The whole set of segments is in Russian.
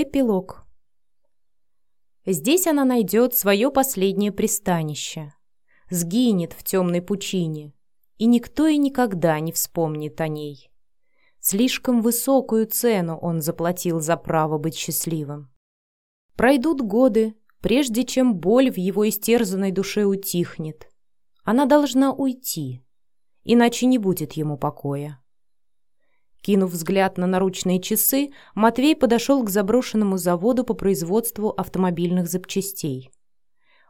Эпилог. Здесь она найдет свое последнее пристанище. Сгинет в темной пучине, и никто и никогда не вспомнит о ней. Слишком высокую цену он заплатил за право быть счастливым. Пройдут годы, прежде чем боль в его истерзанной душе утихнет. Она должна уйти, иначе не будет ему покоя. Кинув взгляд на наручные часы, Матвей подошел к заброшенному заводу по производству автомобильных запчастей.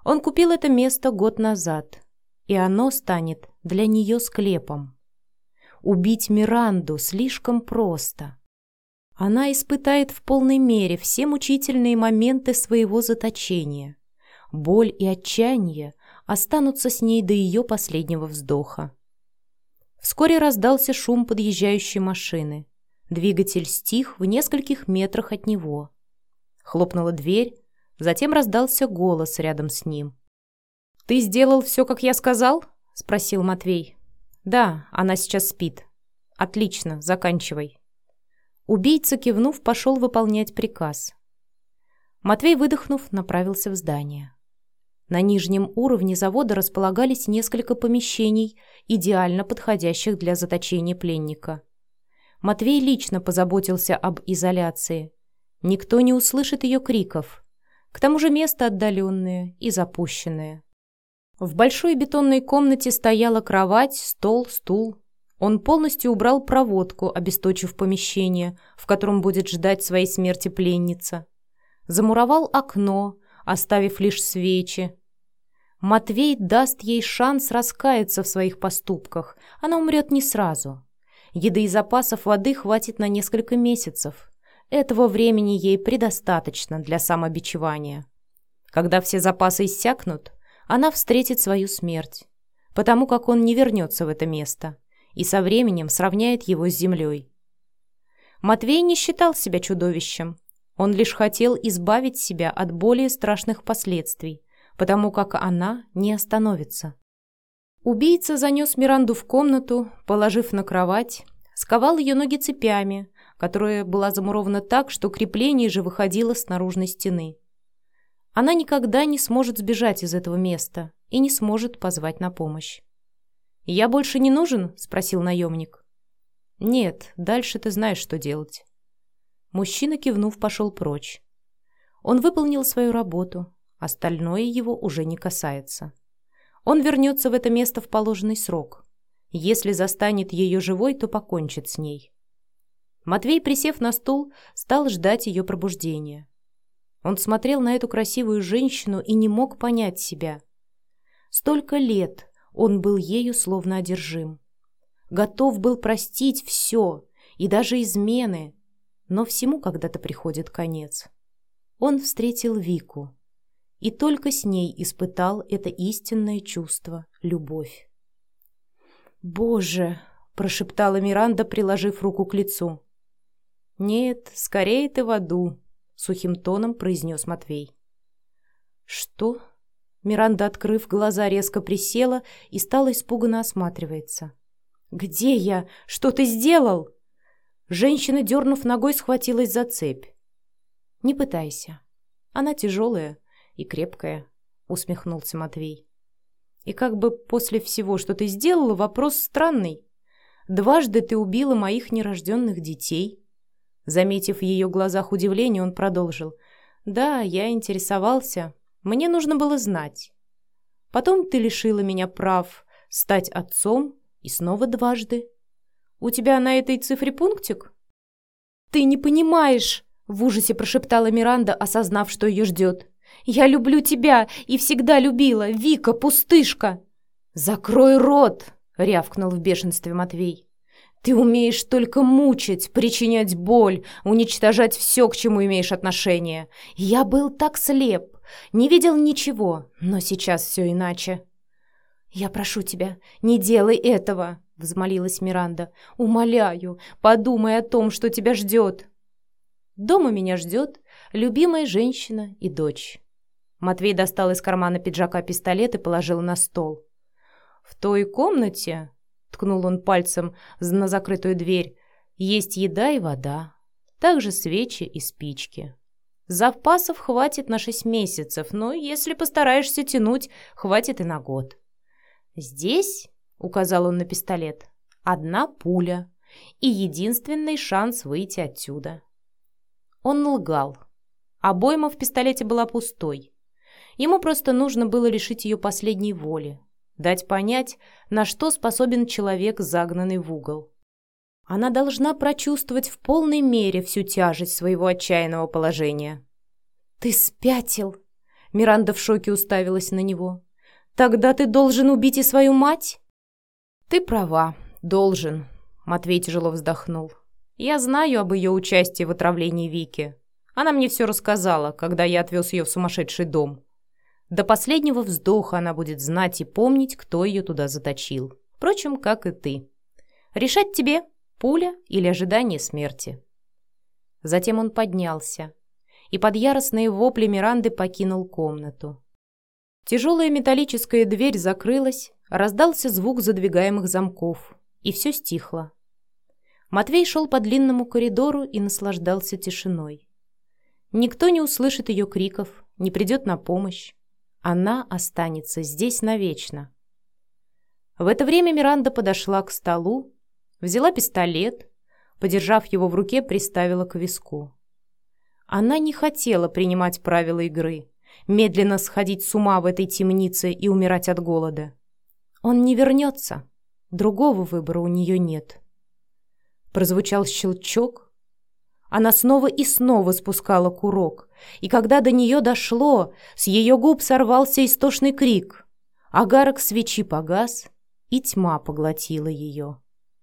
Он купил это место год назад, и оно станет для нее склепом. Убить Миранду слишком просто. Она испытает в полной мере все мучительные моменты своего заточения. Боль и отчаяние останутся с ней до ее последнего вздоха. Вскоре раздался шум подъезжающей машины. Двигатель стих в нескольких метрах от него. Хлопнула дверь, затем раздался голос рядом с ним. «Ты сделал все, как я сказал?» — спросил Матвей. «Да, она сейчас спит». «Отлично, заканчивай». Убийца, кивнув, пошел выполнять приказ. Матвей, выдохнув, направился в здание. На нижнем уровне завода располагались несколько помещений, идеально подходящих для заточения пленника. Матвей лично позаботился об изоляции. Никто не услышит ее криков. К тому же место отдаленное и запущенное. В большой бетонной комнате стояла кровать, стол, стул. Он полностью убрал проводку, обесточив помещение, в котором будет ждать своей смерти пленница. Замуровал окно, оставив лишь свечи. Матвей даст ей шанс раскаяться в своих поступках. Она умрет не сразу. Еды и запасов воды хватит на несколько месяцев. Этого времени ей предостаточно для самобичевания. Когда все запасы иссякнут, она встретит свою смерть, потому как он не вернется в это место и со временем сравняет его с землей. Матвей не считал себя чудовищем. Он лишь хотел избавить себя от более страшных последствий, потому как она не остановится. Убийца занес Миранду в комнату, положив на кровать, сковал ее ноги цепями, которая была замурована так, что крепление же выходило с наружной стены. Она никогда не сможет сбежать из этого места и не сможет позвать на помощь. «Я больше не нужен?» — спросил наемник. «Нет, дальше ты знаешь, что делать». Мужчина, кивнув, пошел прочь. Он выполнил свою работу, Остальное его уже не касается. Он вернется в это место в положенный срок. Если застанет ее живой, то покончит с ней. Матвей, присев на стул, стал ждать ее пробуждения. Он смотрел на эту красивую женщину и не мог понять себя. Столько лет он был ею словно одержим. Готов был простить все, и даже измены, но всему когда-то приходит конец. Он встретил Вику и только с ней испытал это истинное чувство — любовь. «Боже!» — прошептала Миранда, приложив руку к лицу. «Нет, скорее ты в аду», — сухим тоном произнес Матвей. «Что?» Миранда, открыв глаза, резко присела и стала испуганно осматриваться. «Где я? Что ты сделал?» Женщина, дернув ногой, схватилась за цепь. «Не пытайся. Она тяжелая, и крепкая», — усмехнулся Матвей. «И как бы после всего, что ты сделала, вопрос странный. Дважды ты убила моих нерожденных детей». Заметив в ее глазах удивление, он продолжил. «Да, я интересовался. Мне нужно было знать. Потом ты лишила меня прав стать отцом и снова дважды. У тебя на этой цифре пунктик?» «Ты не понимаешь!» — в ужасе прошептала Миранда, осознав, что ее ждет. Я люблю тебя и всегда любила, Вика, пустышка!» «Закрой рот!» — рявкнул в бешенстве Матвей. «Ты умеешь только мучить, причинять боль, уничтожать все, к чему имеешь отношение. Я был так слеп, не видел ничего, но сейчас все иначе». «Я прошу тебя, не делай этого!» — взмолилась Миранда. «Умоляю, подумай о том, что тебя ждет!» «Дома меня ждет любимая женщина и дочь». Матвей достал из кармана пиджака пистолет и положил на стол. «В той комнате», — ткнул он пальцем на закрытую дверь, — «есть еда и вода, также свечи и спички. Запасов хватит на шесть месяцев, но если постараешься тянуть, хватит и на год. Здесь, — указал он на пистолет, — одна пуля и единственный шанс выйти отсюда. Он лгал. Обойма в пистолете была пустой. Ему просто нужно было лишить ее последней воли, дать понять, на что способен человек, загнанный в угол. Она должна прочувствовать в полной мере всю тяжесть своего отчаянного положения. «Ты спятил!» Миранда в шоке уставилась на него. «Тогда ты должен убить и свою мать?» «Ты права, должен», — Матвей тяжело вздохнул. «Я знаю об ее участии в отравлении Вики. Она мне все рассказала, когда я отвез ее в сумасшедший дом. До последнего вздоха она будет знать и помнить, кто ее туда заточил. Впрочем, как и ты. Решать тебе, Пуля или ожидание смерти? Затем он поднялся и под яростные вопли Миранды покинул комнату. Тяжелая металлическая дверь закрылась, раздался звук задвигаемых замков, и все стихло. Матвей шел по длинному коридору и наслаждался тишиной. Никто не услышит ее криков, не придет на помощь. Она останется здесь навечно. В это время Миранда подошла к столу Взяла пистолет, подержав его в руке, приставила к виску. Она не хотела принимать правила игры, медленно сходить с ума в этой темнице и умирать от голода. Он не вернется. Другого выбора у нее нет. Прозвучал щелчок. Она снова и снова спускала курок, и когда до нее дошло, с ее губ сорвался истошный крик. Агарок свечи погас, и тьма поглотила ее.